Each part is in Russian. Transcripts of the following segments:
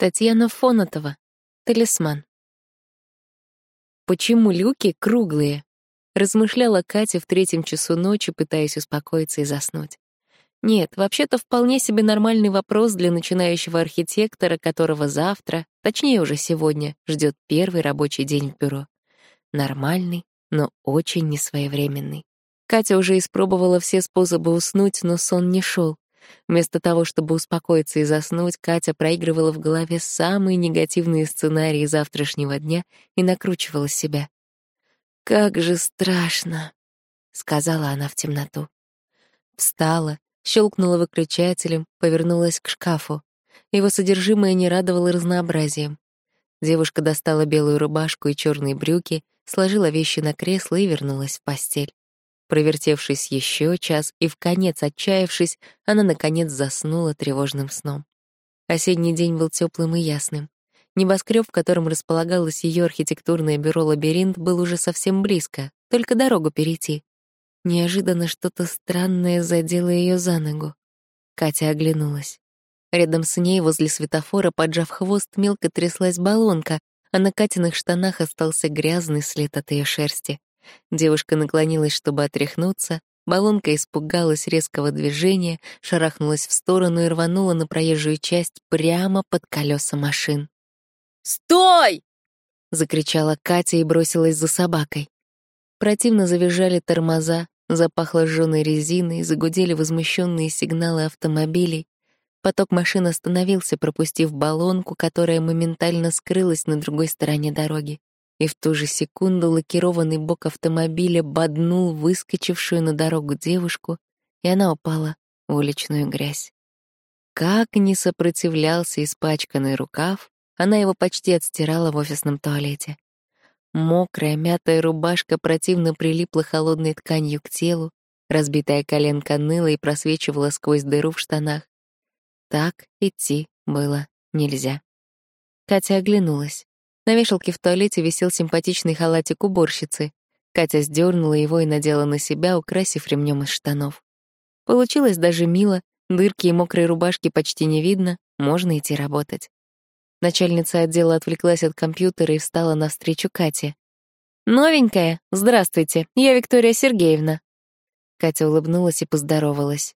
Татьяна Фонотова. Талисман. Почему люки круглые? Размышляла Катя в третьем часу ночи, пытаясь успокоиться и заснуть. Нет, вообще-то вполне себе нормальный вопрос для начинающего архитектора, которого завтра, точнее уже сегодня, ждет первый рабочий день в бюро. Нормальный, но очень несвоевременный. Катя уже испробовала все способы уснуть, но сон не шел. Вместо того, чтобы успокоиться и заснуть, Катя проигрывала в голове самые негативные сценарии завтрашнего дня и накручивала себя. «Как же страшно!» — сказала она в темноту. Встала, щелкнула выключателем, повернулась к шкафу. Его содержимое не радовало разнообразием. Девушка достала белую рубашку и черные брюки, сложила вещи на кресло и вернулась в постель. Провертевшись еще час и в конец отчаявшись, она, наконец, заснула тревожным сном. Осенний день был теплым и ясным. Небоскреб, в котором располагалось ее архитектурное бюро «Лабиринт», был уже совсем близко, только дорогу перейти. Неожиданно что-то странное задело ее за ногу. Катя оглянулась. Рядом с ней, возле светофора, поджав хвост, мелко тряслась баллонка, а на Катиных штанах остался грязный след от ее шерсти. Девушка наклонилась, чтобы отряхнуться, баллонка испугалась резкого движения, шарахнулась в сторону и рванула на проезжую часть прямо под колеса машин. «Стой!» — закричала Катя и бросилась за собакой. Противно завизжали тормоза, запахло жжёной резиной, загудели возмущенные сигналы автомобилей. Поток машин остановился, пропустив баллонку, которая моментально скрылась на другой стороне дороги и в ту же секунду лакированный бок автомобиля боднул выскочившую на дорогу девушку, и она упала в уличную грязь. Как не сопротивлялся испачканный рукав, она его почти отстирала в офисном туалете. Мокрая, мятая рубашка противно прилипла холодной тканью к телу, разбитая коленка ныла и просвечивала сквозь дыру в штанах. Так идти было нельзя. Катя оглянулась. На вешалке в туалете висел симпатичный халатик уборщицы. Катя сдернула его и надела на себя, украсив ремнем из штанов. Получилось даже мило, дырки и мокрой рубашки почти не видно, можно идти работать. Начальница отдела отвлеклась от компьютера и встала навстречу Кате. «Новенькая? Здравствуйте, я Виктория Сергеевна». Катя улыбнулась и поздоровалась.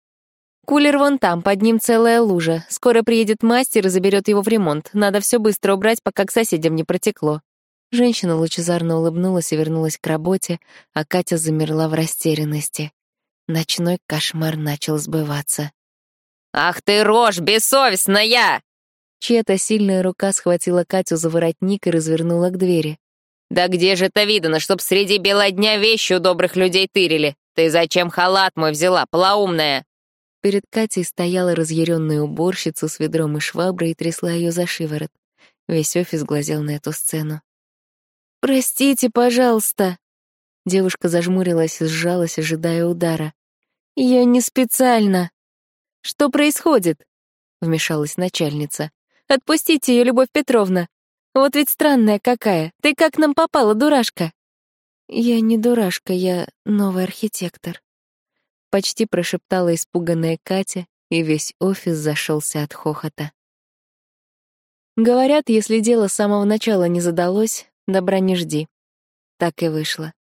Кулер вон там, под ним целая лужа. Скоро приедет мастер и заберет его в ремонт. Надо все быстро убрать, пока к соседям не протекло. Женщина лучезарно улыбнулась и вернулась к работе, а Катя замерла в растерянности. Ночной кошмар начал сбываться. «Ах ты рожь бессовестная!» Чья-то сильная рука схватила Катю за воротник и развернула к двери. «Да где же это видано, чтоб среди бела дня вещи у добрых людей тырили? Ты зачем халат мой взяла, полоумная?» Перед Катей стояла разъяренная уборщица с ведром и шваброй и трясла ее за шиворот. Весь офис глазел на эту сцену. «Простите, пожалуйста!» Девушка зажмурилась и сжалась, ожидая удара. «Я не специально!» «Что происходит?» — вмешалась начальница. «Отпустите ее, Любовь Петровна! Вот ведь странная какая! Ты как нам попала, дурашка?» «Я не дурашка, я новый архитектор», почти прошептала испуганная Катя, и весь офис зашелся от хохота. Говорят, если дело с самого начала не задалось, добра не жди. Так и вышло.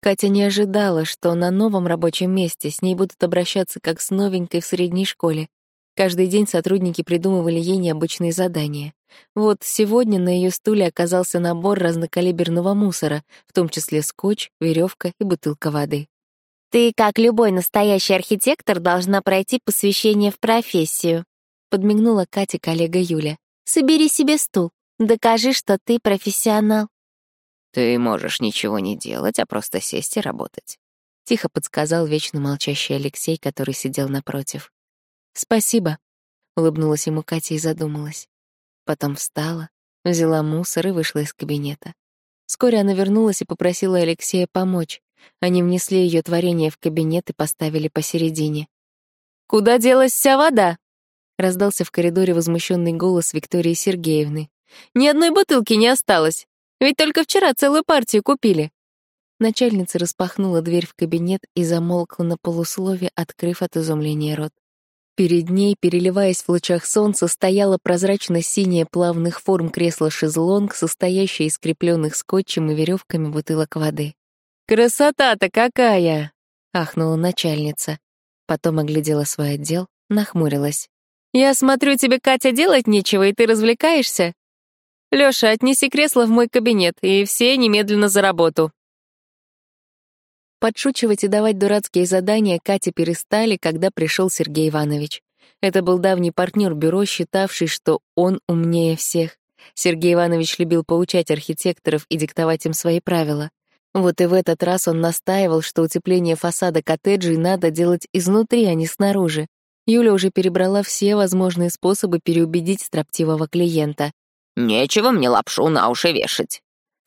Катя не ожидала, что на новом рабочем месте с ней будут обращаться как с новенькой в средней школе. Каждый день сотрудники придумывали ей необычные задания. Вот сегодня на ее стуле оказался набор разнокалиберного мусора, в том числе скотч, веревка и бутылка воды. «Ты, как любой настоящий архитектор, должна пройти посвящение в профессию», — подмигнула Кате коллега Юля. «Собери себе стул. Докажи, что ты профессионал». «Ты можешь ничего не делать, а просто сесть и работать», — тихо подсказал вечно молчащий Алексей, который сидел напротив. «Спасибо», — улыбнулась ему Катя и задумалась. Потом встала, взяла мусор и вышла из кабинета. Вскоре она вернулась и попросила Алексея помочь. Они внесли ее творение в кабинет и поставили посередине. «Куда делась вся вода?» — раздался в коридоре возмущенный голос Виктории Сергеевны. «Ни одной бутылки не осталось. Ведь только вчера целую партию купили». Начальница распахнула дверь в кабинет и замолкла на полуслове, открыв от изумления рот. Перед ней, переливаясь в лучах солнца, стояла прозрачно-синяя плавных форм кресла-шезлонг, состоящая из скрепленных скотчем и веревками бутылок воды. «Красота-то какая!» — ахнула начальница. Потом оглядела свой отдел, нахмурилась. «Я смотрю, тебе, Катя, делать нечего, и ты развлекаешься? Лёша, отнеси кресло в мой кабинет, и все немедленно за работу». Подшучивать и давать дурацкие задания Кате перестали, когда пришел Сергей Иванович. Это был давний партнер бюро, считавший, что он умнее всех. Сергей Иванович любил поучать архитекторов и диктовать им свои правила. Вот и в этот раз он настаивал, что утепление фасада коттеджей надо делать изнутри, а не снаружи. Юля уже перебрала все возможные способы переубедить строптивого клиента. «Нечего мне лапшу на уши вешать»,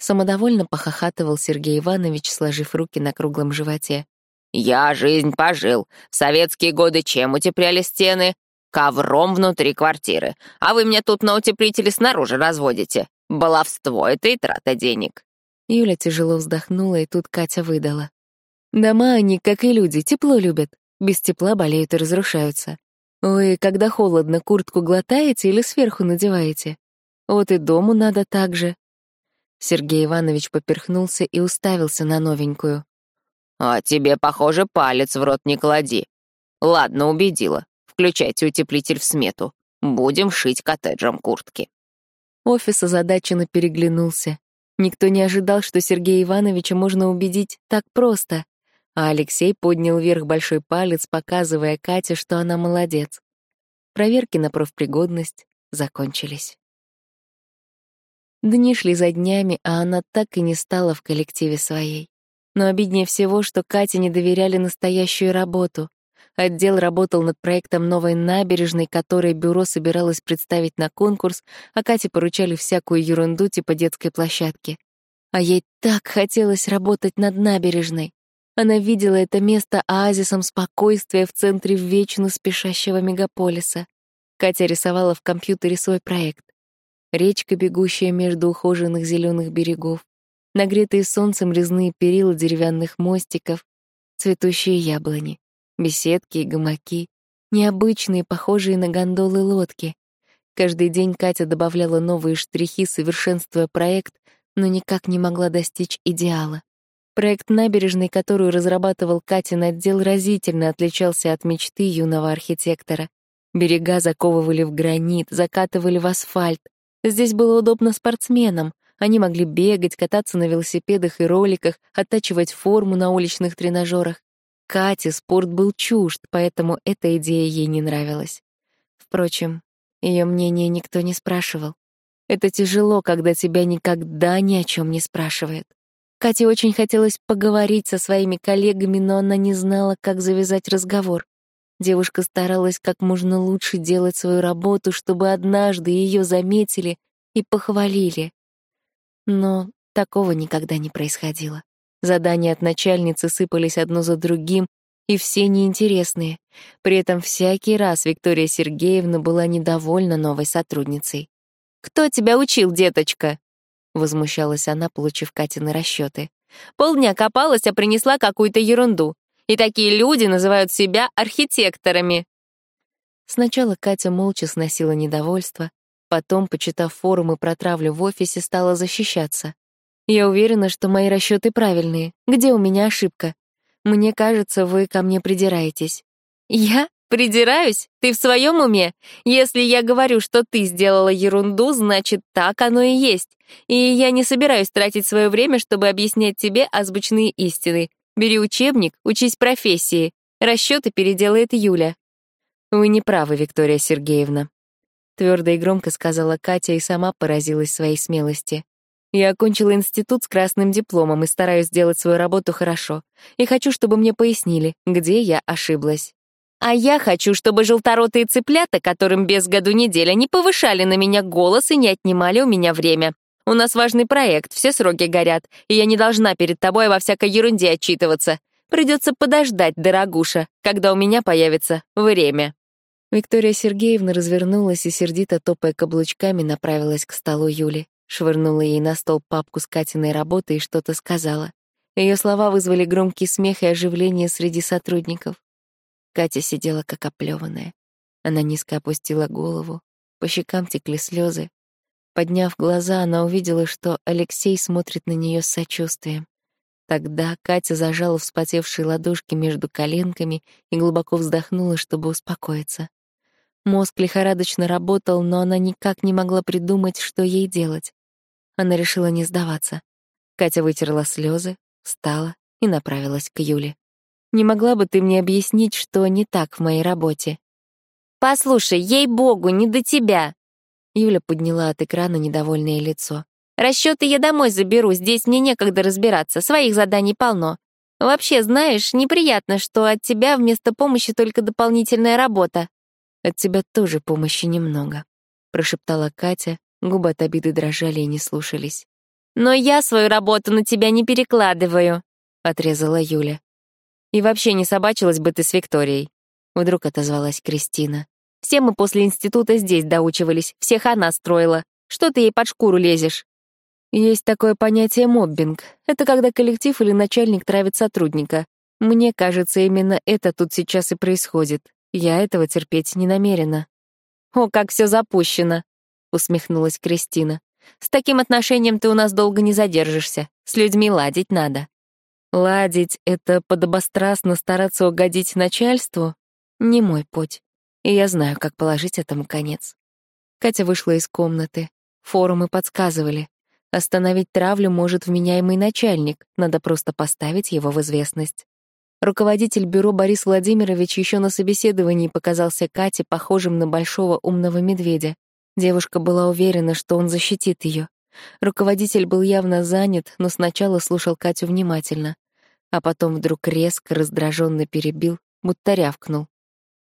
Самодовольно похохатывал Сергей Иванович, сложив руки на круглом животе. «Я жизнь пожил. В советские годы чем утепляли стены? Ковром внутри квартиры. А вы мне тут на утеплителе снаружи разводите. Баловство — это и трата денег». Юля тяжело вздохнула, и тут Катя выдала. «Дома они, как и люди, тепло любят. Без тепла болеют и разрушаются. Вы, когда холодно, куртку глотаете или сверху надеваете? Вот и дому надо так же. Сергей Иванович поперхнулся и уставился на новенькую. «А тебе, похоже, палец в рот не клади. Ладно, убедила. Включайте утеплитель в смету. Будем шить коттеджам куртки». Офис озадаченно переглянулся. Никто не ожидал, что Сергея Ивановича можно убедить так просто. А Алексей поднял вверх большой палец, показывая Кате, что она молодец. Проверки на профпригодность закончились. Дни шли за днями, а она так и не стала в коллективе своей. Но обиднее всего, что Кате не доверяли настоящую работу. Отдел работал над проектом новой набережной, которой бюро собиралось представить на конкурс, а Кате поручали всякую ерунду типа детской площадки. А ей так хотелось работать над набережной. Она видела это место оазисом спокойствия в центре вечно спешащего мегаполиса. Катя рисовала в компьютере свой проект речка, бегущая между ухоженных зеленых берегов, нагретые солнцем резные перила деревянных мостиков, цветущие яблони, беседки и гамаки, необычные, похожие на гондолы лодки. Каждый день Катя добавляла новые штрихи, совершенствуя проект, но никак не могла достичь идеала. Проект набережной, которую разрабатывал Катин отдел, разительно отличался от мечты юного архитектора. Берега заковывали в гранит, закатывали в асфальт, Здесь было удобно спортсменам. Они могли бегать, кататься на велосипедах и роликах, оттачивать форму на уличных тренажерах. Кате спорт был чужд, поэтому эта идея ей не нравилась. Впрочем, ее мнение никто не спрашивал. Это тяжело, когда тебя никогда ни о чем не спрашивают. Кате очень хотелось поговорить со своими коллегами, но она не знала, как завязать разговор. Девушка старалась как можно лучше делать свою работу, чтобы однажды ее заметили и похвалили. Но такого никогда не происходило. Задания от начальницы сыпались одно за другим, и все неинтересные. При этом всякий раз Виктория Сергеевна была недовольна новой сотрудницей. «Кто тебя учил, деточка?» — возмущалась она, получив Катины расчеты. «Полдня копалась, а принесла какую-то ерунду. И такие люди называют себя архитекторами. Сначала Катя молча сносила недовольство, потом, почитав форум и про травлю в офисе, стала защищаться. «Я уверена, что мои расчеты правильные. Где у меня ошибка? Мне кажется, вы ко мне придираетесь». «Я? Придираюсь? Ты в своем уме? Если я говорю, что ты сделала ерунду, значит, так оно и есть. И я не собираюсь тратить свое время, чтобы объяснять тебе азбучные истины. Бери учебник, учись профессии. Расчеты переделает Юля. Вы не правы, Виктория Сергеевна. Твердо и громко сказала Катя и сама поразилась своей смелости. Я окончила институт с красным дипломом и стараюсь сделать свою работу хорошо. И хочу, чтобы мне пояснили, где я ошиблась. А я хочу, чтобы желторотые цыплята, которым без году неделя, не повышали на меня голос и не отнимали у меня время. У нас важный проект, все сроки горят, и я не должна перед тобой во всякой ерунде отчитываться. Придется подождать, дорогуша, когда у меня появится время». Виктория Сергеевна развернулась и, сердито топая каблучками, направилась к столу Юли, швырнула ей на стол папку с Катиной работой и что-то сказала. Ее слова вызвали громкий смех и оживление среди сотрудников. Катя сидела как оплеванная. Она низко опустила голову, по щекам текли слезы. Подняв глаза, она увидела, что Алексей смотрит на нее с сочувствием. Тогда Катя зажала вспотевшие ладошки между коленками и глубоко вздохнула, чтобы успокоиться. Мозг лихорадочно работал, но она никак не могла придумать, что ей делать. Она решила не сдаваться. Катя вытерла слезы, встала и направилась к Юле. «Не могла бы ты мне объяснить, что не так в моей работе?» «Послушай, ей-богу, не до тебя!» Юля подняла от экрана недовольное лицо. Расчеты я домой заберу, здесь мне некогда разбираться, своих заданий полно. Вообще, знаешь, неприятно, что от тебя вместо помощи только дополнительная работа. От тебя тоже помощи немного, прошептала Катя, губы от обиды дрожали и не слушались. Но я свою работу на тебя не перекладываю, отрезала Юля. И вообще не собачилась бы ты с Викторией, вдруг отозвалась Кристина. Все мы после института здесь доучивались, всех она строила. Что ты ей под шкуру лезешь? Есть такое понятие моббинг. Это когда коллектив или начальник травит сотрудника. Мне кажется, именно это тут сейчас и происходит. Я этого терпеть не намерена. «О, как все запущено!» — усмехнулась Кристина. «С таким отношением ты у нас долго не задержишься. С людьми ладить надо». Ладить — это подобострастно стараться угодить начальству? Не мой путь. И я знаю, как положить этому конец. Катя вышла из комнаты. Форумы подсказывали. Остановить травлю может вменяемый начальник, надо просто поставить его в известность. Руководитель бюро Борис Владимирович еще на собеседовании показался Кате похожим на большого умного медведя. Девушка была уверена, что он защитит ее. Руководитель был явно занят, но сначала слушал Катю внимательно, а потом вдруг резко, раздраженно перебил, будто рявкнул.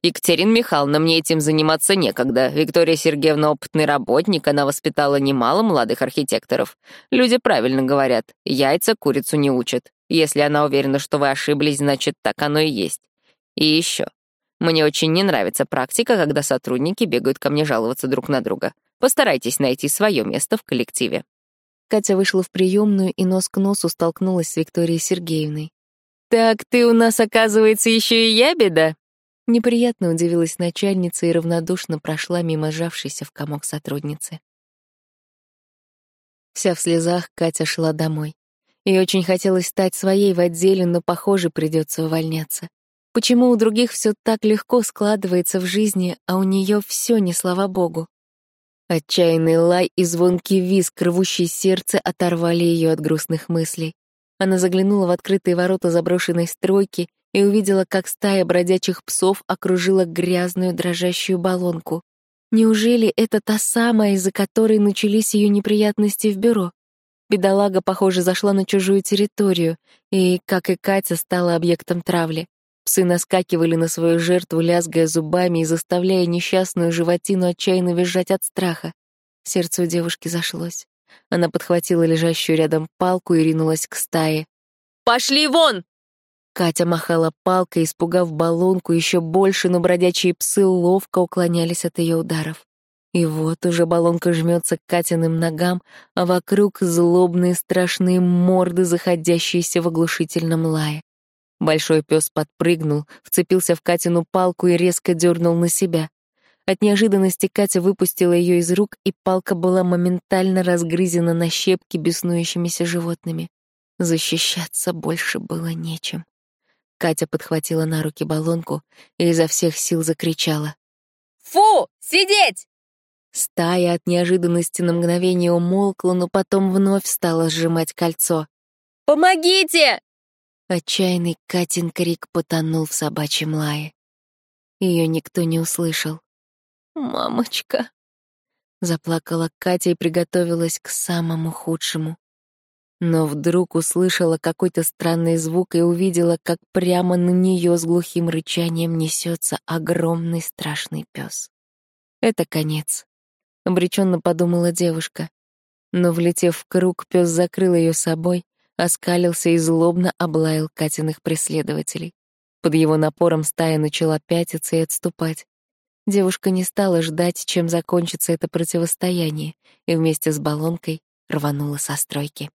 Екатерина Михайловна, мне этим заниматься некогда. Виктория Сергеевна опытный работник, она воспитала немало молодых архитекторов. Люди правильно говорят, яйца курицу не учат. Если она уверена, что вы ошиблись, значит, так оно и есть. И еще. Мне очень не нравится практика, когда сотрудники бегают ко мне жаловаться друг на друга. Постарайтесь найти свое место в коллективе. Катя вышла в приемную и нос к носу столкнулась с Викторией Сергеевной. «Так ты у нас, оказывается, еще и ябеда?» Неприятно удивилась начальница и равнодушно прошла мимо сжавшейся в комок сотрудницы. Вся в слезах Катя шла домой. И очень хотелось стать своей в отделе, но, похоже, придется увольняться. Почему у других все так легко складывается в жизни, а у нее все не слава богу? Отчаянный лай и звонкий визг, рвущий сердце, оторвали ее от грустных мыслей. Она заглянула в открытые ворота заброшенной стройки и увидела, как стая бродячих псов окружила грязную дрожащую баллонку. Неужели это та самая, из-за которой начались ее неприятности в бюро? Бедолага, похоже, зашла на чужую территорию и, как и Катя, стала объектом травли. Псы наскакивали на свою жертву, лязгая зубами и заставляя несчастную животину отчаянно визжать от страха. Сердце у девушки зашлось. Она подхватила лежащую рядом палку и ринулась к стае. «Пошли вон!» Катя махала палкой, испугав баллонку еще больше, но бродячие псы ловко уклонялись от ее ударов. И вот уже баллонка жмется к Катиным ногам, а вокруг злобные страшные морды, заходящиеся в оглушительном лае. Большой пес подпрыгнул, вцепился в Катину палку и резко дернул на себя. От неожиданности Катя выпустила ее из рук, и палка была моментально разгрызена на щепки беснующимися животными. Защищаться больше было нечем. Катя подхватила на руки баллонку и изо всех сил закричала. «Фу! Сидеть!» Стая от неожиданности на мгновение умолкла, но потом вновь стала сжимать кольцо. «Помогите!» Отчаянный Катин крик потонул в собачьем лае. Ее никто не услышал. «Мамочка!» Заплакала Катя и приготовилась к самому худшему но вдруг услышала какой-то странный звук и увидела, как прямо на нее с глухим рычанием несется огромный страшный пес. Это конец, обреченно подумала девушка. Но, влетев в круг, пес закрыл ее собой, оскалился и злобно облаял Катиных преследователей. Под его напором стая начала пятиться и отступать. Девушка не стала ждать, чем закончится это противостояние, и вместе с баллонкой рванула со стройки.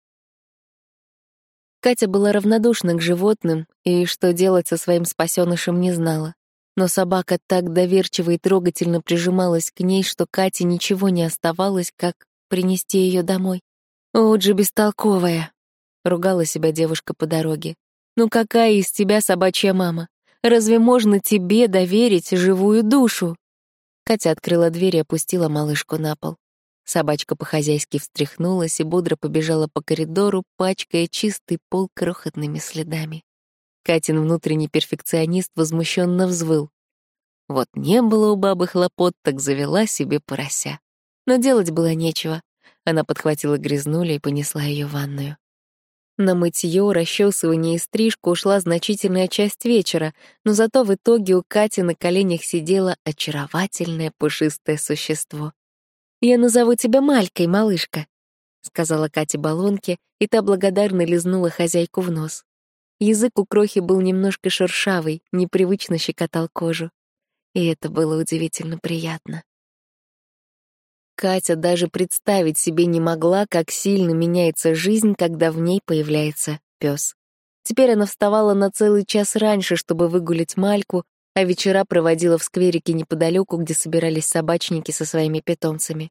Катя была равнодушна к животным и что делать со своим спасенышем не знала. Но собака так доверчиво и трогательно прижималась к ней, что Кате ничего не оставалось, как принести ее домой. «Вот же бестолковая!» — ругала себя девушка по дороге. «Ну какая из тебя собачья мама? Разве можно тебе доверить живую душу?» Катя открыла дверь и опустила малышку на пол. Собачка по-хозяйски встряхнулась и бодро побежала по коридору, пачкая чистый пол крохотными следами. Катин внутренний перфекционист возмущенно взвыл. Вот не было у бабы хлопот, так завела себе порося. Но делать было нечего. Она подхватила грязнули и понесла ее в ванную. На мытье, расчесывание и стрижку ушла значительная часть вечера, но зато в итоге у Кати на коленях сидело очаровательное пушистое существо. «Я назову тебя Малькой, малышка», — сказала Катя баллонке, и та благодарно лизнула хозяйку в нос. Язык у крохи был немножко шершавый, непривычно щекотал кожу. И это было удивительно приятно. Катя даже представить себе не могла, как сильно меняется жизнь, когда в ней появляется пес. Теперь она вставала на целый час раньше, чтобы выгулить Мальку, а вечера проводила в скверике неподалеку, где собирались собачники со своими питомцами.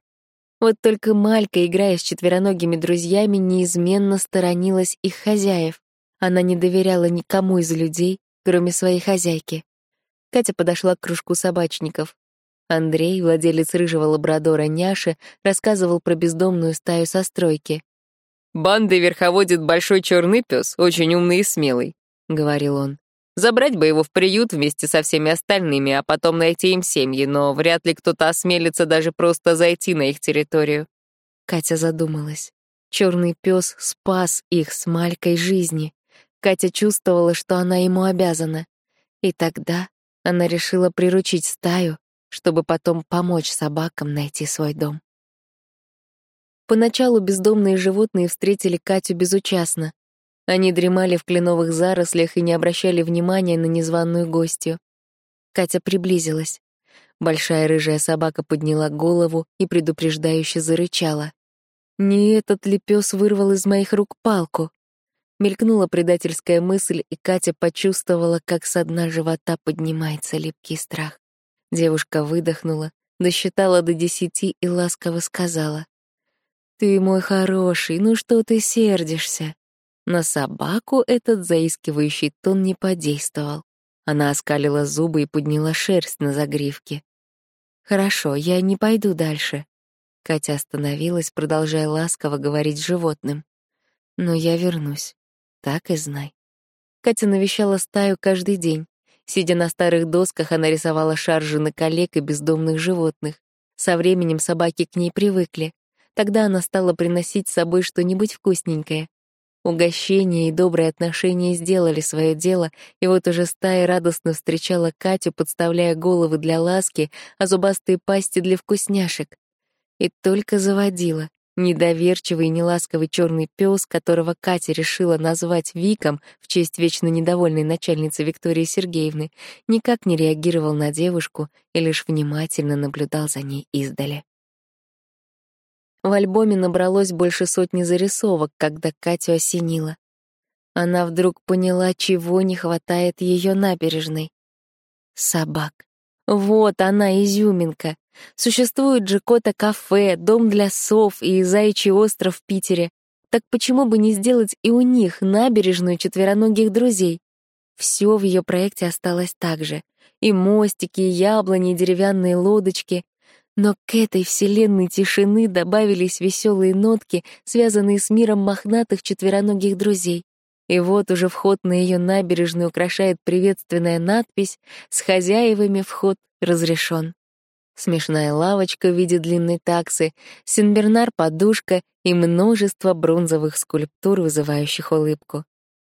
Вот только Малька, играя с четвероногими друзьями, неизменно сторонилась их хозяев. Она не доверяла никому из людей, кроме своей хозяйки. Катя подошла к кружку собачников. Андрей, владелец рыжего лабрадора Няши, рассказывал про бездомную стаю со стройки. «Бандой верховодит большой черный пес, очень умный и смелый», — говорил он. Забрать бы его в приют вместе со всеми остальными, а потом найти им семьи, но вряд ли кто-то осмелится даже просто зайти на их территорию. Катя задумалась. Черный пес спас их с Малькой жизни. Катя чувствовала, что она ему обязана. И тогда она решила приручить стаю, чтобы потом помочь собакам найти свой дом. Поначалу бездомные животные встретили Катю безучастно. Они дремали в кленовых зарослях и не обращали внимания на незваную гостью. Катя приблизилась. Большая рыжая собака подняла голову и предупреждающе зарычала. «Не этот ли пес вырвал из моих рук палку?» Мелькнула предательская мысль, и Катя почувствовала, как со дна живота поднимается липкий страх. Девушка выдохнула, досчитала до десяти и ласково сказала. «Ты мой хороший, ну что ты сердишься?» На собаку этот заискивающий тон не подействовал. Она оскалила зубы и подняла шерсть на загривке. «Хорошо, я не пойду дальше». Катя остановилась, продолжая ласково говорить животным. «Но я вернусь. Так и знай». Катя навещала стаю каждый день. Сидя на старых досках, она рисовала шаржи на коллег и бездомных животных. Со временем собаки к ней привыкли. Тогда она стала приносить с собой что-нибудь вкусненькое. Угощение и добрые отношения сделали свое дело, и вот уже стая радостно встречала Катю, подставляя головы для ласки, а зубастые пасти для вкусняшек. И только заводила. Недоверчивый и неласковый черный пес, которого Катя решила назвать Виком в честь вечно недовольной начальницы Виктории Сергеевны, никак не реагировал на девушку и лишь внимательно наблюдал за ней издали. В альбоме набралось больше сотни зарисовок, когда Катю осенило. Она вдруг поняла, чего не хватает ее набережной. Собак. Вот она, изюминка. Существует же кота-кафе, дом для сов и заячий остров в Питере. Так почему бы не сделать и у них набережную четвероногих друзей? Все в ее проекте осталось так же. И мостики, и яблони, и деревянные лодочки. Но к этой вселенной тишины добавились веселые нотки, связанные с миром мохнатых четвероногих друзей. И вот уже вход на ее набережную украшает приветственная надпись «С хозяевами вход разрешен». Смешная лавочка в виде длинной таксы, синбернар-подушка и множество бронзовых скульптур, вызывающих улыбку.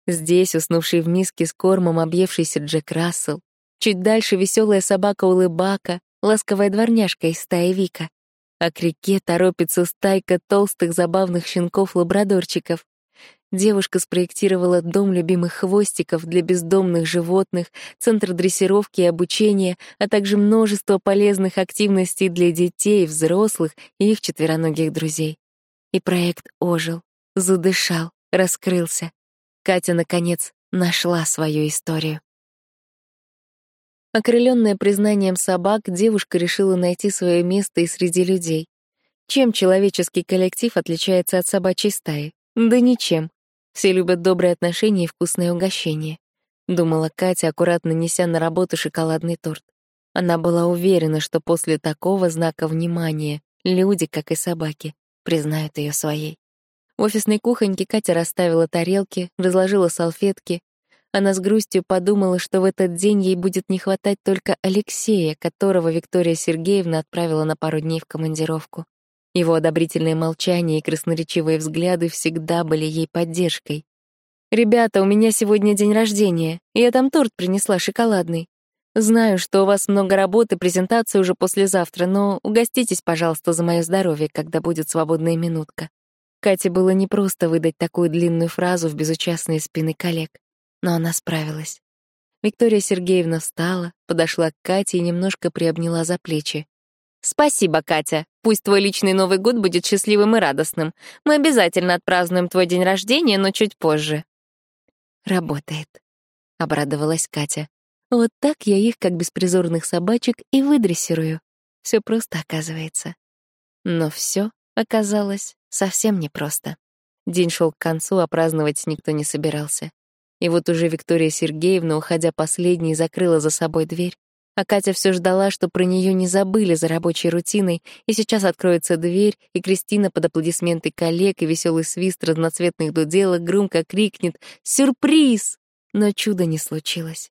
Здесь уснувший в миске с кормом объевшийся Джек Рассел, чуть дальше веселая собака-улыбака, ласковая дворняжка из стаи Вика. А к реке торопится стайка толстых забавных щенков-лабрадорчиков. Девушка спроектировала дом любимых хвостиков для бездомных животных, центр дрессировки и обучения, а также множество полезных активностей для детей, взрослых и их четвероногих друзей. И проект ожил, задышал, раскрылся. Катя, наконец, нашла свою историю. Окрыленная признанием собак, девушка решила найти свое место и среди людей. Чем человеческий коллектив отличается от собачьей стаи? Да ничем. Все любят добрые отношения и вкусное угощение. Думала Катя, аккуратно неся на работу шоколадный торт. Она была уверена, что после такого знака внимания люди, как и собаки, признают ее своей. В офисной кухоньке Катя расставила тарелки, разложила салфетки. Она с грустью подумала, что в этот день ей будет не хватать только Алексея, которого Виктория Сергеевна отправила на пару дней в командировку. Его одобрительное молчание и красноречивые взгляды всегда были ей поддержкой. «Ребята, у меня сегодня день рождения, и я там торт принесла шоколадный. Знаю, что у вас много работы, презентация уже послезавтра, но угоститесь, пожалуйста, за мое здоровье, когда будет свободная минутка». Кате было непросто выдать такую длинную фразу в безучастные спины коллег, но она справилась. Виктория Сергеевна встала, подошла к Кате и немножко приобняла за плечи. «Спасибо, Катя. Пусть твой личный Новый год будет счастливым и радостным. Мы обязательно отпразднуем твой день рождения, но чуть позже». «Работает», — обрадовалась Катя. «Вот так я их, как беспризорных собачек, и выдрессирую. Все просто оказывается». Но все оказалось совсем непросто. День шел к концу, а праздновать никто не собирался. И вот уже Виктория Сергеевна, уходя последней, закрыла за собой дверь, а Катя все ждала, что про нее не забыли за рабочей рутиной, и сейчас откроется дверь, и Кристина под аплодисменты коллег и веселый свист разноцветных дуделок громко крикнет «Сюрприз!». Но чуда не случилось.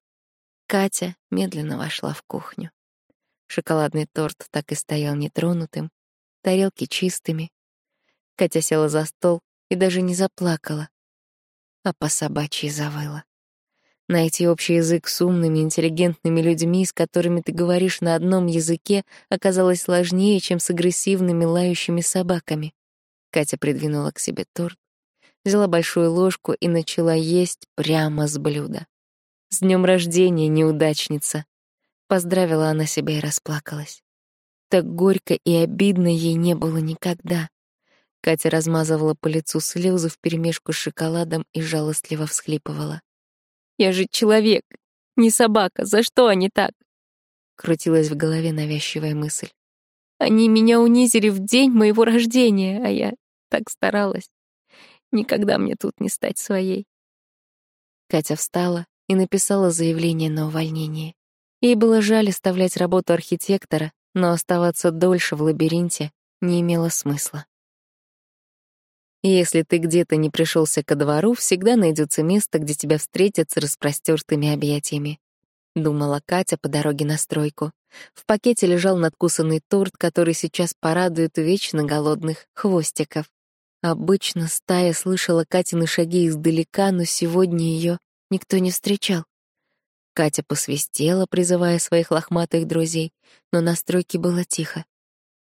Катя медленно вошла в кухню. Шоколадный торт так и стоял нетронутым, тарелки чистыми. Катя села за стол и даже не заплакала, а по собачьи завыла. Найти общий язык с умными, интеллигентными людьми, с которыми ты говоришь на одном языке, оказалось сложнее, чем с агрессивными лающими собаками. Катя придвинула к себе торт, взяла большую ложку и начала есть прямо с блюда. «С днем рождения, неудачница!» Поздравила она себя и расплакалась. Так горько и обидно ей не было никогда. Катя размазывала по лицу слезы вперемешку с шоколадом и жалостливо всхлипывала. Я же человек, не собака. За что они так? Крутилась в голове навязчивая мысль. Они меня унизили в день моего рождения, а я так старалась. Никогда мне тут не стать своей. Катя встала и написала заявление на увольнение. Ей было жаль оставлять работу архитектора, но оставаться дольше в лабиринте не имело смысла. Если ты где-то не пришелся ко двору, всегда найдется место, где тебя встретят с распростертыми объятиями. Думала Катя по дороге на стройку. В пакете лежал надкусанный торт, который сейчас порадует вечно голодных хвостиков. Обычно стая слышала Катины шаги издалека, но сегодня ее никто не встречал. Катя посвистела, призывая своих лохматых друзей, но на стройке было тихо.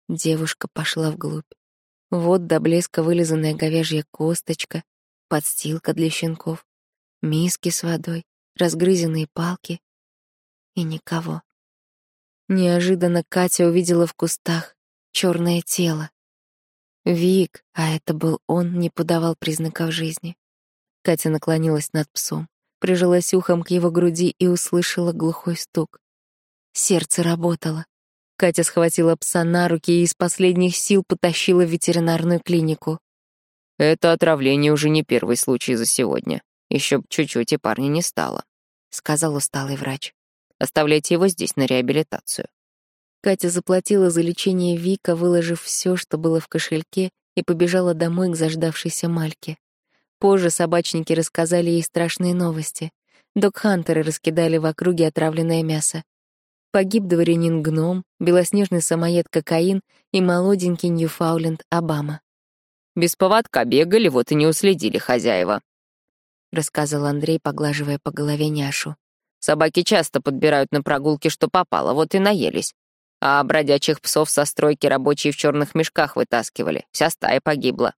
Девушка пошла вглубь. Вот до блеска вылизанная говяжья косточка, подстилка для щенков, миски с водой, разгрызенные палки. И никого. Неожиданно Катя увидела в кустах черное тело. Вик, а это был он, не подавал признаков жизни. Катя наклонилась над псом, прижалась ухом к его груди и услышала глухой стук. Сердце работало. Катя схватила пса на руки и из последних сил потащила в ветеринарную клинику. «Это отравление уже не первый случай за сегодня. Еще б чуть-чуть и парня не стало», — сказал усталый врач. «Оставляйте его здесь на реабилитацию». Катя заплатила за лечение Вика, выложив все, что было в кошельке, и побежала домой к заждавшейся Мальке. Позже собачники рассказали ей страшные новости. Док-хантеры раскидали в округе отравленное мясо. Погиб дворянин-гном, белоснежный самоед-кокаин и молоденький Ньюфауленд Обама. «Без поводка бегали, вот и не уследили хозяева», — рассказал Андрей, поглаживая по голове няшу. «Собаки часто подбирают на прогулке, что попало, вот и наелись. А бродячих псов со стройки рабочие в черных мешках вытаскивали. Вся стая погибла».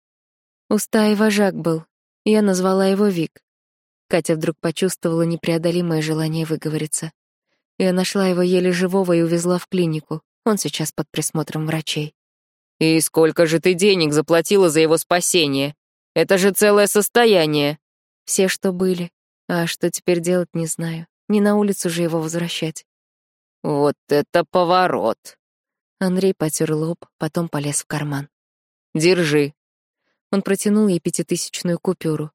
У стаи вожак был. Я назвала его Вик. Катя вдруг почувствовала непреодолимое желание выговориться. Я нашла его еле живого и увезла в клинику. Он сейчас под присмотром врачей. «И сколько же ты денег заплатила за его спасение? Это же целое состояние!» «Все, что были. А что теперь делать, не знаю. Не на улицу же его возвращать». Вот это поворот. Андрей потер лоб, потом полез в карман. Держи. Он протянул ей пятитысячную купюру.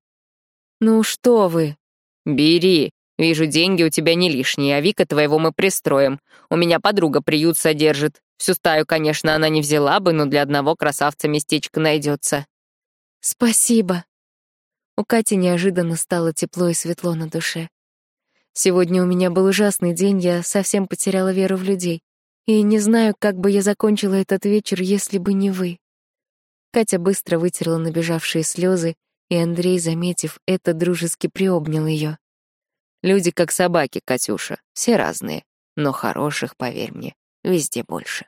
«Ну что вы?» «Бери. Вижу, деньги у тебя не лишние, а Вика твоего мы пристроим. У меня подруга приют содержит. Всю стаю, конечно, она не взяла бы, но для одного красавца местечко найдется. «Спасибо». У Кати неожиданно стало тепло и светло на душе. Сегодня у меня был ужасный день, я совсем потеряла веру в людей. И не знаю, как бы я закончила этот вечер, если бы не вы. Катя быстро вытерла набежавшие слезы, и Андрей, заметив это, дружески приобнял ее. Люди как собаки, Катюша, все разные, но хороших, поверь мне, везде больше.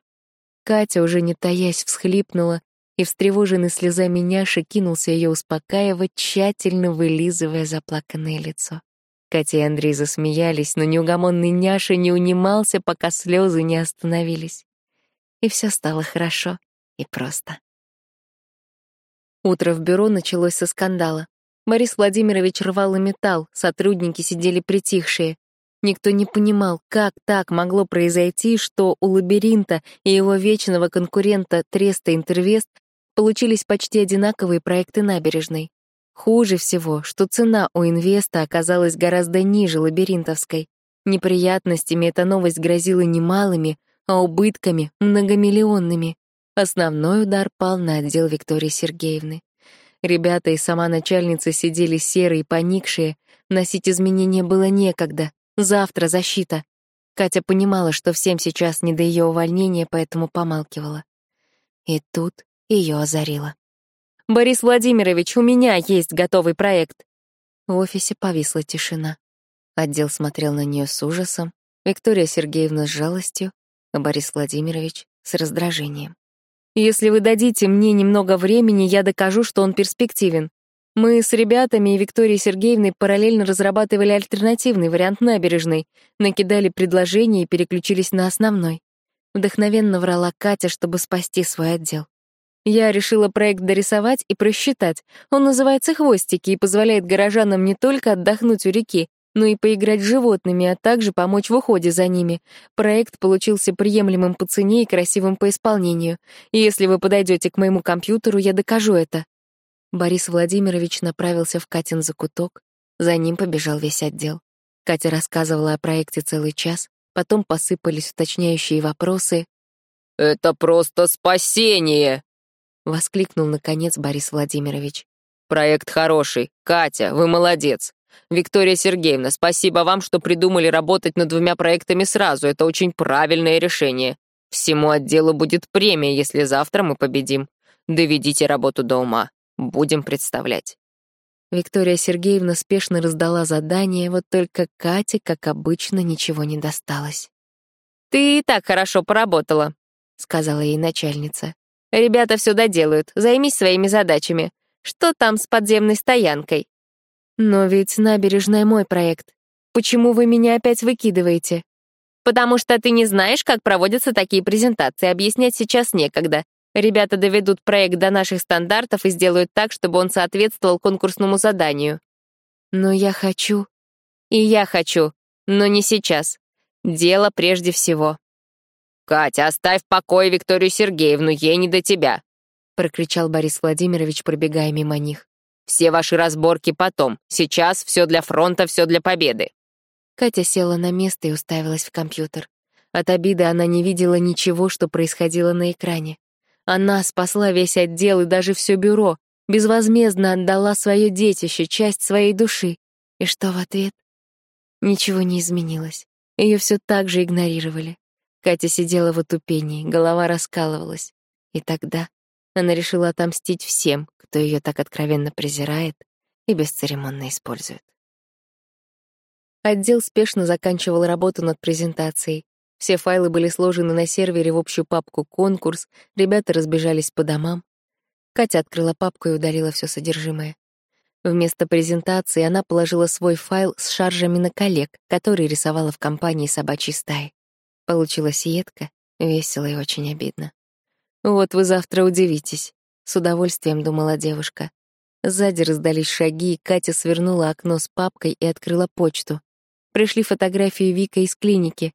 Катя, уже не таясь, всхлипнула, и встревоженный слезами няши кинулся ее успокаивать, тщательно вылизывая заплаканное лицо. Катя и Андрей засмеялись, но неугомонный няша не унимался, пока слезы не остановились. И все стало хорошо и просто. Утро в бюро началось со скандала. Борис Владимирович рвал и металл, сотрудники сидели притихшие. Никто не понимал, как так могло произойти, что у лабиринта и его вечного конкурента Треста Интервест получились почти одинаковые проекты набережной. Хуже всего, что цена у инвеста оказалась гораздо ниже лабиринтовской. Неприятностями эта новость грозила немалыми, а убытками — многомиллионными. Основной удар пал на отдел Виктории Сергеевны. Ребята и сама начальница сидели серые, поникшие. Носить изменения было некогда. Завтра защита. Катя понимала, что всем сейчас не до ее увольнения, поэтому помалкивала. И тут ее озарило. «Борис Владимирович, у меня есть готовый проект». В офисе повисла тишина. Отдел смотрел на нее с ужасом, Виктория Сергеевна с жалостью, а Борис Владимирович — с раздражением. Если вы дадите мне немного времени, я докажу, что он перспективен. Мы с ребятами и Викторией Сергеевной параллельно разрабатывали альтернативный вариант набережной, накидали предложения и переключились на основной. Вдохновенно врала Катя, чтобы спасти свой отдел. Я решила проект дорисовать и просчитать. Он называется «Хвостики» и позволяет горожанам не только отдохнуть у реки, но и поиграть с животными, а также помочь в уходе за ними. Проект получился приемлемым по цене и красивым по исполнению. И если вы подойдете к моему компьютеру, я докажу это. Борис Владимирович направился в Катин закуток. За ним побежал весь отдел. Катя рассказывала о проекте целый час, потом посыпались уточняющие вопросы. «Это просто спасение!» — воскликнул, наконец, Борис Владимирович. «Проект хороший. Катя, вы молодец. Виктория Сергеевна, спасибо вам, что придумали работать над двумя проектами сразу. Это очень правильное решение. Всему отделу будет премия, если завтра мы победим. Доведите работу до ума. Будем представлять. Виктория Сергеевна спешно раздала задание, вот только Кате, как обычно, ничего не досталось. «Ты и так хорошо поработала», — сказала ей начальница. «Ребята все доделают, займись своими задачами. Что там с подземной стоянкой?» Но ведь набережная мой проект. Почему вы меня опять выкидываете? Потому что ты не знаешь, как проводятся такие презентации. Объяснять сейчас некогда. Ребята доведут проект до наших стандартов и сделают так, чтобы он соответствовал конкурсному заданию. Но я хочу. И я хочу. Но не сейчас. Дело прежде всего. «Катя, оставь в покое Викторию Сергеевну, ей не до тебя», — прокричал Борис Владимирович, пробегая мимо них. Все ваши разборки потом. Сейчас все для фронта, все для победы». Катя села на место и уставилась в компьютер. От обиды она не видела ничего, что происходило на экране. Она спасла весь отдел и даже все бюро, безвозмездно отдала свое детище, часть своей души. И что в ответ? Ничего не изменилось. Ее все так же игнорировали. Катя сидела в отупении, голова раскалывалась. И тогда она решила отомстить всем, кто ее так откровенно презирает и бесцеремонно использует. Отдел спешно заканчивал работу над презентацией. Все файлы были сложены на сервере в общую папку «Конкурс», ребята разбежались по домам. Катя открыла папку и удалила все содержимое. Вместо презентации она положила свой файл с шаржами на коллег, которые рисовала в компании собачьей стаи. Получилось едко, весело и очень обидно. Вот вы завтра удивитесь. С удовольствием думала девушка. Сзади раздались шаги, и Катя свернула окно с папкой и открыла почту. Пришли фотографии Вика из клиники.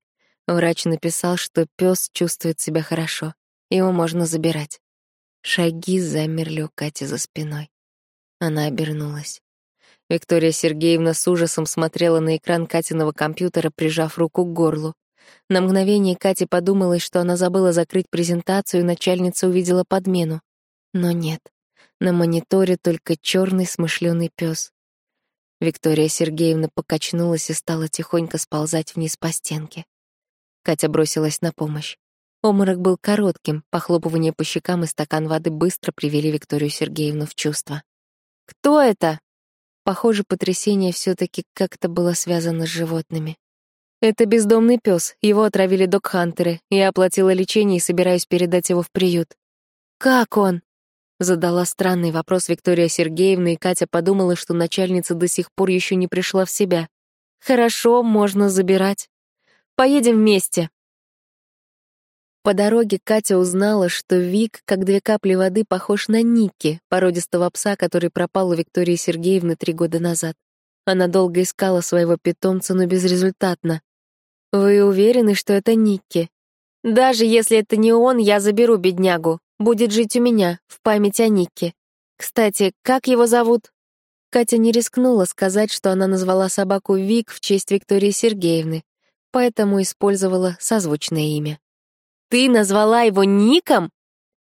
Врач написал, что пес чувствует себя хорошо, его можно забирать. Шаги замерли у Кати за спиной. Она обернулась. Виктория Сергеевна с ужасом смотрела на экран Катиного компьютера, прижав руку к горлу. На мгновение Кате подумалось, что она забыла закрыть презентацию, и начальница увидела подмену. Но нет. На мониторе только черный смышленый пес. Виктория Сергеевна покачнулась и стала тихонько сползать вниз по стенке. Катя бросилась на помощь. Оморок был коротким, похлопывание по щекам и стакан воды быстро привели Викторию Сергеевну в чувство. «Кто это?» Похоже, потрясение все таки как-то было связано с животными. «Это бездомный пес. его отравили док-хантеры. Я оплатила лечение и собираюсь передать его в приют». «Как он?» Задала странный вопрос Виктория Сергеевна, и Катя подумала, что начальница до сих пор еще не пришла в себя. «Хорошо, можно забирать. Поедем вместе». По дороге Катя узнала, что Вик, как две капли воды, похож на Ники, породистого пса, который пропал у Виктории Сергеевны три года назад. Она долго искала своего питомца, но безрезультатно. «Вы уверены, что это Никки?» «Даже если это не он, я заберу беднягу. Будет жить у меня, в память о Никке. Кстати, как его зовут?» Катя не рискнула сказать, что она назвала собаку Вик в честь Виктории Сергеевны, поэтому использовала созвучное имя. «Ты назвала его Ником?»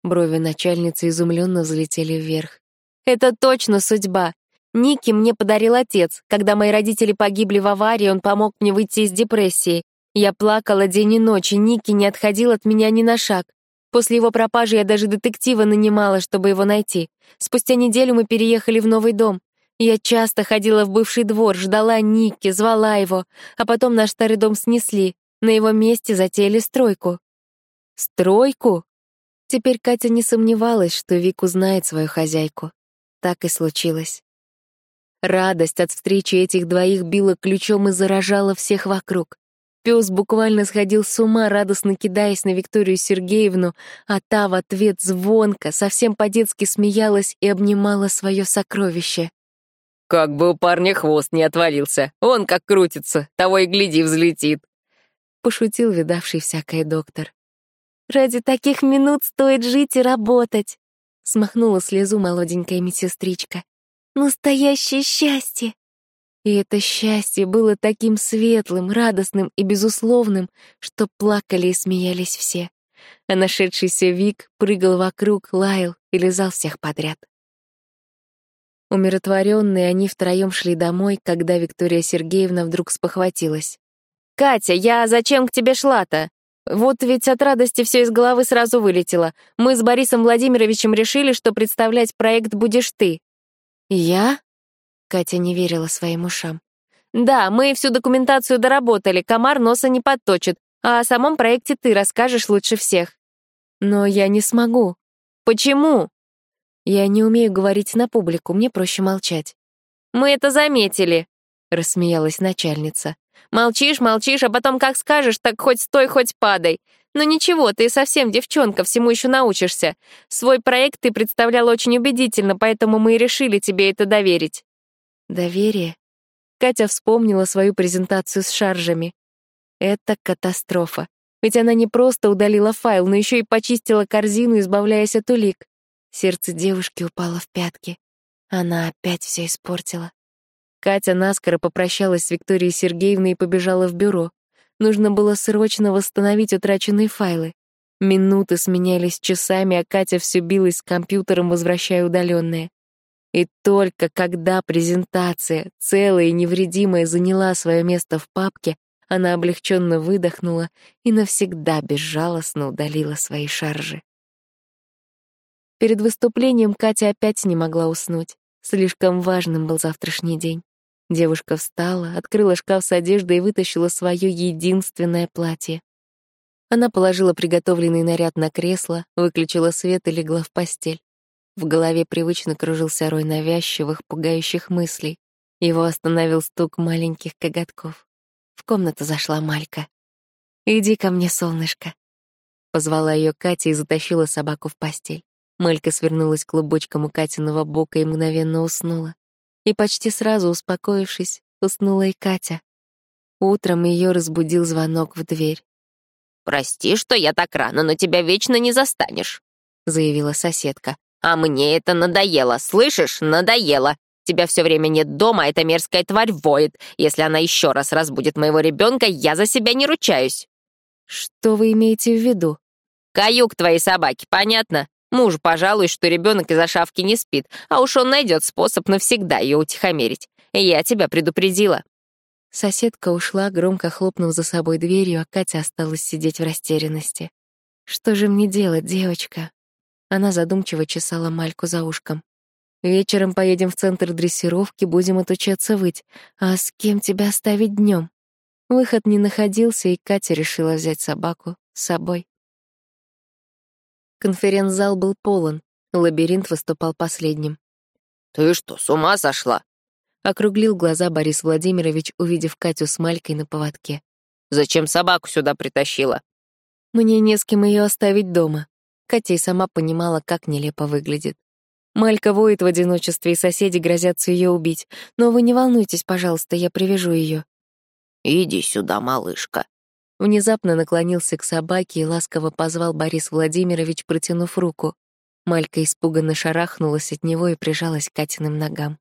Брови начальницы изумленно взлетели вверх. «Это точно судьба. Ники мне подарил отец. Когда мои родители погибли в аварии, он помог мне выйти из депрессии. Я плакала день и ночь, и Ники не отходил от меня ни на шаг. После его пропажи я даже детектива нанимала, чтобы его найти. Спустя неделю мы переехали в новый дом. Я часто ходила в бывший двор, ждала Ники, звала его, а потом наш старый дом снесли. На его месте затеяли стройку. Стройку? Теперь Катя не сомневалась, что Вик узнает свою хозяйку. Так и случилось. Радость от встречи этих двоих била ключом и заражала всех вокруг. Пес буквально сходил с ума, радостно кидаясь на Викторию Сергеевну, а та в ответ звонко, совсем по-детски смеялась и обнимала свое сокровище. «Как бы у парня хвост не отвалился, он как крутится, того и гляди взлетит», — пошутил видавший всякое доктор. «Ради таких минут стоит жить и работать», — смахнула слезу молоденькая медсестричка. «Настоящее счастье!» И это счастье было таким светлым, радостным и безусловным, что плакали и смеялись все. А нашедшийся Вик прыгал вокруг, лаял и лизал всех подряд. Умиротворенные они втроем шли домой, когда Виктория Сергеевна вдруг спохватилась. «Катя, я зачем к тебе шла-то? Вот ведь от радости все из головы сразу вылетело. Мы с Борисом Владимировичем решили, что представлять проект будешь ты». «Я?» Катя не верила своим ушам. «Да, мы всю документацию доработали, комар носа не подточит, а о самом проекте ты расскажешь лучше всех». «Но я не смогу». «Почему?» «Я не умею говорить на публику, мне проще молчать». «Мы это заметили», — рассмеялась начальница. «Молчишь, молчишь, а потом как скажешь, так хоть стой, хоть падай. Но ничего, ты совсем девчонка, всему еще научишься. Свой проект ты представляла очень убедительно, поэтому мы и решили тебе это доверить». Доверие. Катя вспомнила свою презентацию с шаржами. Это катастрофа. Ведь она не просто удалила файл, но еще и почистила корзину, избавляясь от улик. Сердце девушки упало в пятки. Она опять все испортила. Катя наскоро попрощалась с Викторией Сергеевной и побежала в бюро. Нужно было срочно восстановить утраченные файлы. Минуты сменялись часами, а Катя все билась с компьютером, возвращая удаленные. И только когда презентация, целая и невредимая, заняла свое место в папке, она облегченно выдохнула и навсегда безжалостно удалила свои шаржи. Перед выступлением Катя опять не могла уснуть. Слишком важным был завтрашний день. Девушка встала, открыла шкаф с одеждой и вытащила свое единственное платье. Она положила приготовленный наряд на кресло, выключила свет и легла в постель. В голове привычно кружился рой навязчивых, пугающих мыслей. Его остановил стук маленьких коготков. В комнату зашла Малька. «Иди ко мне, солнышко». Позвала ее Катя и затащила собаку в постель. Малька свернулась клубочком у Катиного бока и мгновенно уснула. И почти сразу, успокоившись, уснула и Катя. Утром ее разбудил звонок в дверь. «Прости, что я так рано, но тебя вечно не застанешь», — заявила соседка. «А мне это надоело, слышишь? Надоело. Тебя все время нет дома, а эта мерзкая тварь воет. Если она еще раз разбудит моего ребенка, я за себя не ручаюсь». «Что вы имеете в виду?» «Каюк твоей собаки, понятно? Муж пожалуй, что ребенок из-за шавки не спит, а уж он найдет способ навсегда ее утихомирить. Я тебя предупредила». Соседка ушла, громко хлопнув за собой дверью, а Катя осталась сидеть в растерянности. «Что же мне делать, девочка?» Она задумчиво чесала Мальку за ушком. «Вечером поедем в центр дрессировки, будем отучаться выть. А с кем тебя оставить днем? Выход не находился, и Катя решила взять собаку с собой. Конференц-зал был полон, лабиринт выступал последним. «Ты что, с ума сошла?» Округлил глаза Борис Владимирович, увидев Катю с Малькой на поводке. «Зачем собаку сюда притащила?» «Мне не с кем ее оставить дома». Катя и сама понимала, как нелепо выглядит. Малька воет в одиночестве, и соседи грозятся ее убить. Но вы не волнуйтесь, пожалуйста, я привяжу ее. «Иди сюда, малышка», Внезапно наклонился к собаке и ласково позвал Борис Владимирович, протянув руку. Малька испуганно шарахнулась от него и прижалась к Катиным ногам.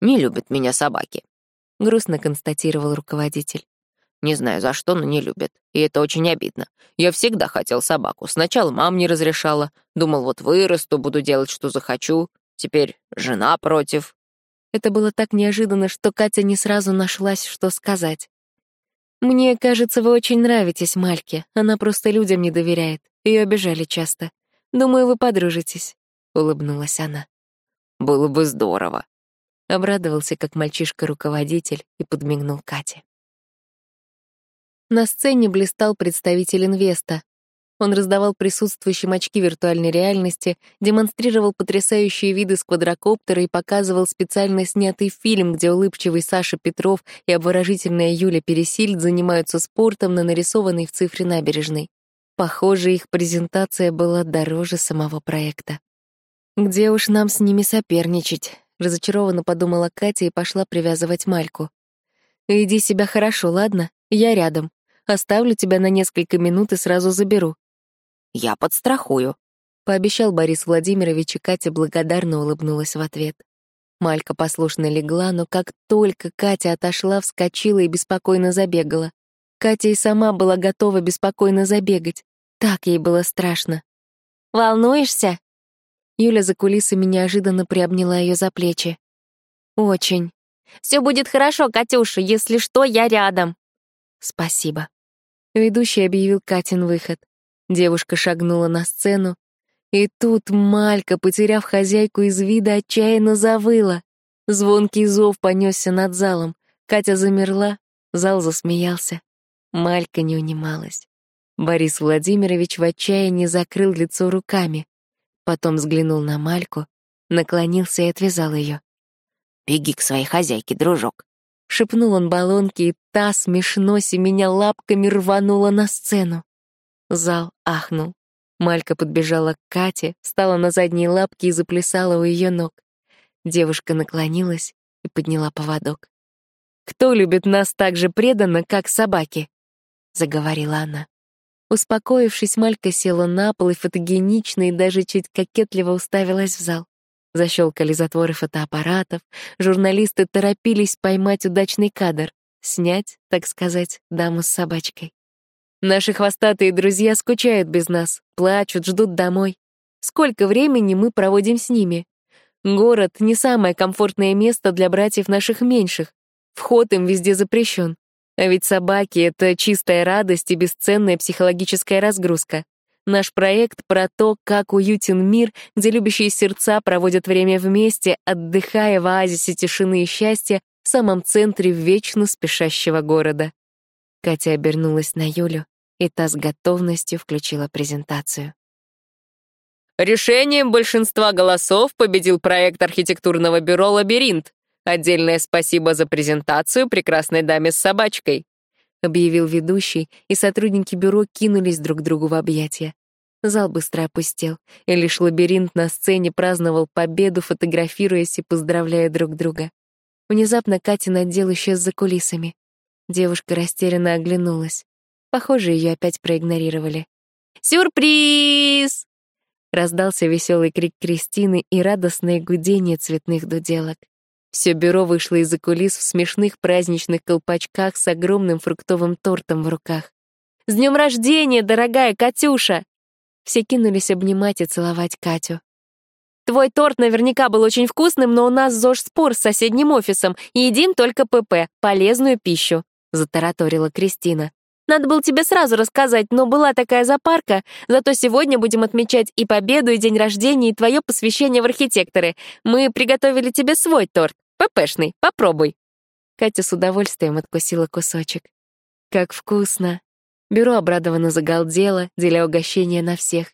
«Не любят меня собаки», — грустно констатировал руководитель. «Не знаю за что, но не любят. И это очень обидно. Я всегда хотел собаку. Сначала мам не разрешала. Думал, вот вырасту, буду делать, что захочу. Теперь жена против». Это было так неожиданно, что Катя не сразу нашлась, что сказать. «Мне кажется, вы очень нравитесь Мальке. Она просто людям не доверяет. Ее обижали часто. Думаю, вы подружитесь», — улыбнулась она. «Было бы здорово», — обрадовался как мальчишка-руководитель и подмигнул Кате. На сцене блистал представитель инвеста, он раздавал присутствующим очки виртуальной реальности, демонстрировал потрясающие виды с квадрокоптера и показывал специально снятый фильм, где улыбчивый Саша Петров и обворожительная Юля Пересильд занимаются спортом на нарисованной в цифре набережной. Похоже, их презентация была дороже самого проекта. «Где уж нам с ними соперничать?» — разочарованно подумала Катя и пошла привязывать Мальку. «Иди себя хорошо, ладно? Я рядом. Оставлю тебя на несколько минут и сразу заберу. Я подстрахую», — пообещал Борис Владимирович, и Катя благодарно улыбнулась в ответ. Малька послушно легла, но как только Катя отошла, вскочила и беспокойно забегала. Катя и сама была готова беспокойно забегать. Так ей было страшно. «Волнуешься?» Юля за кулисами неожиданно приобняла ее за плечи. «Очень. Все будет хорошо, Катюша, если что, я рядом». «Спасибо». Ведущий объявил Катин выход. Девушка шагнула на сцену, и тут Малька, потеряв хозяйку из вида, отчаянно завыла. Звонкий зов понесся над залом. Катя замерла, зал засмеялся. Малька не унималась. Борис Владимирович в отчаянии закрыл лицо руками. Потом взглянул на Мальку, наклонился и отвязал ее. «Беги к своей хозяйке, дружок», — шепнул он баллонке, и та, смешно семеня лапками, рванула на сцену. Зал ахнул. Малька подбежала к Кате, встала на задние лапки и заплясала у ее ног. Девушка наклонилась и подняла поводок. «Кто любит нас так же преданно, как собаки?» — заговорила она. Успокоившись, Малька села на пол и фотогенично и даже чуть кокетливо уставилась в зал. Защелкали затворы фотоаппаратов, журналисты торопились поймать удачный кадр, снять, так сказать, даму с собачкой. Наши хвостатые друзья скучают без нас, плачут, ждут домой. Сколько времени мы проводим с ними? Город — не самое комфортное место для братьев наших меньших. Вход им везде запрещен. А ведь собаки — это чистая радость и бесценная психологическая разгрузка. Наш проект про то, как уютен мир, где любящие сердца проводят время вместе, отдыхая в оазисе тишины и счастья в самом центре вечно спешащего города. Катя обернулась на Юлю, и та с готовностью включила презентацию. Решением большинства голосов победил проект архитектурного бюро «Лабиринт». Отдельное спасибо за презентацию прекрасной даме с собачкой», — объявил ведущий, и сотрудники бюро кинулись друг другу в объятия. Зал быстро опустел, и лишь лабиринт на сцене праздновал победу, фотографируясь и поздравляя друг друга. Внезапно Катин отдел исчез за кулисами. Девушка растерянно оглянулась. Похоже, ее опять проигнорировали. «Сюрприз!» Раздался веселый крик Кристины и радостное гудение цветных дуделок. Все бюро вышло из-за кулис в смешных праздничных колпачках с огромным фруктовым тортом в руках. «С днем рождения, дорогая Катюша!» Все кинулись обнимать и целовать Катю. «Твой торт наверняка был очень вкусным, но у нас ЗОЖ спор с соседним офисом, и едим только ПП, полезную пищу», — затараторила Кристина. «Надо было тебе сразу рассказать, но была такая запарка, зато сегодня будем отмечать и победу, и день рождения, и твое посвящение в архитекторы. Мы приготовили тебе свой торт, ППшный, попробуй». Катя с удовольствием откусила кусочек. «Как вкусно!» Бюро обрадованно загалдело, деля угощение на всех.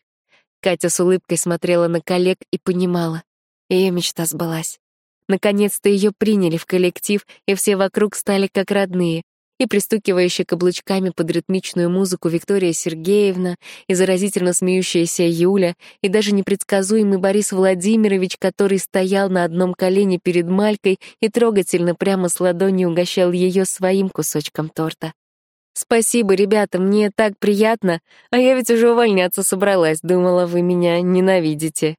Катя с улыбкой смотрела на коллег и понимала. Ее мечта сбылась. Наконец-то ее приняли в коллектив, и все вокруг стали как родные. И пристукивающая каблучками под ритмичную музыку Виктория Сергеевна, и заразительно смеющаяся Юля, и даже непредсказуемый Борис Владимирович, который стоял на одном колене перед Малькой и трогательно прямо с ладони угощал ее своим кусочком торта. «Спасибо, ребята, мне так приятно, а я ведь уже увольняться собралась, думала, вы меня ненавидите».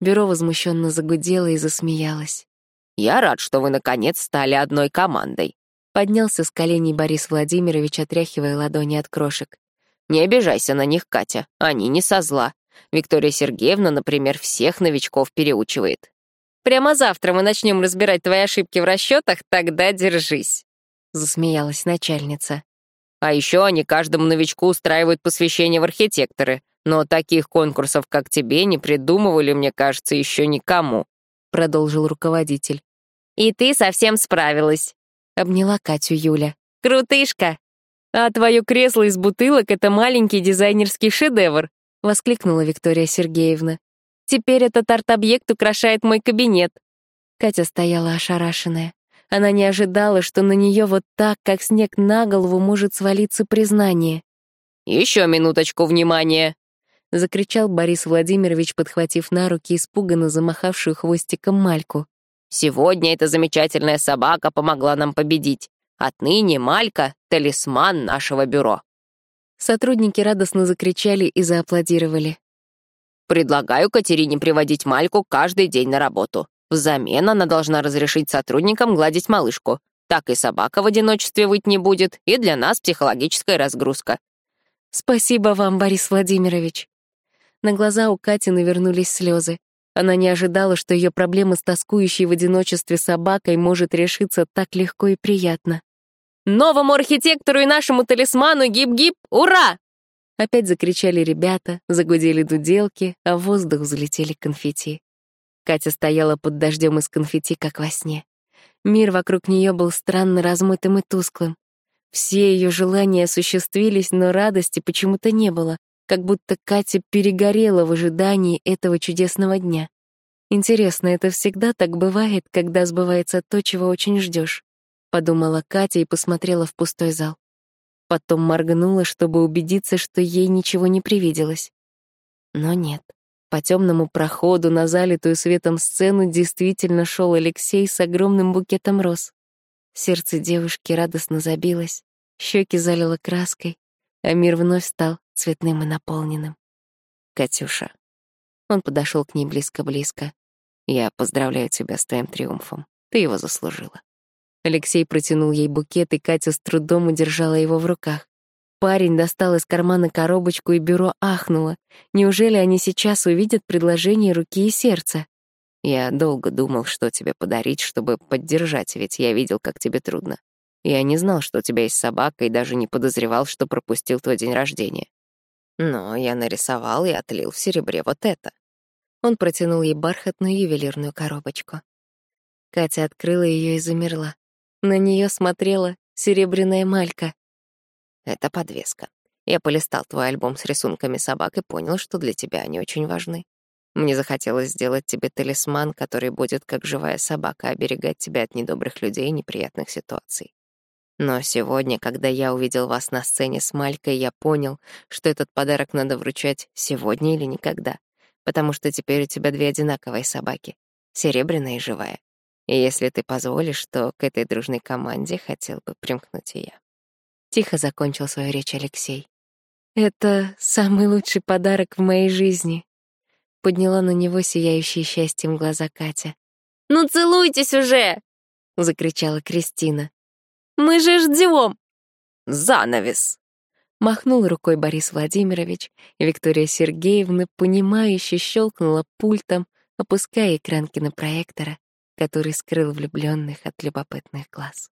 Бюро возмущенно загудело и засмеялось. «Я рад, что вы, наконец, стали одной командой», — поднялся с коленей Борис Владимирович, отряхивая ладони от крошек. «Не обижайся на них, Катя, они не со зла. Виктория Сергеевна, например, всех новичков переучивает». «Прямо завтра мы начнем разбирать твои ошибки в расчетах, тогда держись», — засмеялась начальница. А еще они каждому новичку устраивают посвящение в архитекторы. Но таких конкурсов, как тебе, не придумывали, мне кажется, еще никому», — продолжил руководитель. «И ты совсем справилась», — обняла Катю Юля. «Крутышка!» «А твое кресло из бутылок — это маленький дизайнерский шедевр», — воскликнула Виктория Сергеевна. «Теперь этот арт-объект украшает мой кабинет». Катя стояла ошарашенная. Она не ожидала, что на нее вот так, как снег на голову, может свалиться признание. «Еще минуточку внимания!» — закричал Борис Владимирович, подхватив на руки испуганно замахавшую хвостиком Мальку. «Сегодня эта замечательная собака помогла нам победить. Отныне Малька — талисман нашего бюро». Сотрудники радостно закричали и зааплодировали. «Предлагаю Катерине приводить Мальку каждый день на работу. Взамен она должна разрешить сотрудникам гладить малышку. Так и собака в одиночестве выть не будет, и для нас психологическая разгрузка. Спасибо вам, Борис Владимирович. На глаза у Кати навернулись слезы. Она не ожидала, что ее проблема с тоскующей в одиночестве собакой может решиться так легко и приятно. «Новому архитектору и нашему талисману гиб-гиб! Ура!» Опять закричали ребята, загудели дуделки, а в воздух взлетели конфетти. Катя стояла под дождем из конфетти, как во сне. Мир вокруг нее был странно размытым и тусклым. Все ее желания осуществились, но радости почему-то не было, как будто Катя перегорела в ожидании этого чудесного дня. Интересно, это всегда так бывает, когда сбывается то, чего очень ждешь, подумала Катя и посмотрела в пустой зал. Потом моргнула, чтобы убедиться, что ей ничего не привиделось. Но нет. По темному проходу на залитую светом сцену действительно шел Алексей с огромным букетом роз. Сердце девушки радостно забилось, щеки залило краской, а мир вновь стал цветным и наполненным. «Катюша». Он подошел к ней близко-близко. «Я поздравляю тебя с твоим триумфом. Ты его заслужила». Алексей протянул ей букет, и Катя с трудом удержала его в руках. Парень достал из кармана коробочку, и бюро ахнуло. Неужели они сейчас увидят предложение руки и сердца? Я долго думал, что тебе подарить, чтобы поддержать, ведь я видел, как тебе трудно. Я не знал, что у тебя есть собака, и даже не подозревал, что пропустил твой день рождения. Но я нарисовал и отлил в серебре вот это. Он протянул ей бархатную ювелирную коробочку. Катя открыла ее и замерла. На нее смотрела серебряная малька. Это подвеска. Я полистал твой альбом с рисунками собак и понял, что для тебя они очень важны. Мне захотелось сделать тебе талисман, который будет как живая собака оберегать тебя от недобрых людей и неприятных ситуаций. Но сегодня, когда я увидел вас на сцене с Малькой, я понял, что этот подарок надо вручать сегодня или никогда, потому что теперь у тебя две одинаковые собаки — серебряная и живая. И если ты позволишь, то к этой дружной команде хотел бы примкнуть и я. Тихо закончил свою речь Алексей. «Это самый лучший подарок в моей жизни», — подняла на него сияющие счастьем глаза Катя. «Ну целуйтесь уже!» — закричала Кристина. «Мы же ждем!» «Занавес!» — махнул рукой Борис Владимирович, и Виктория Сергеевна, понимающе щелкнула пультом, опуская экран кинопроектора, который скрыл влюбленных от любопытных глаз.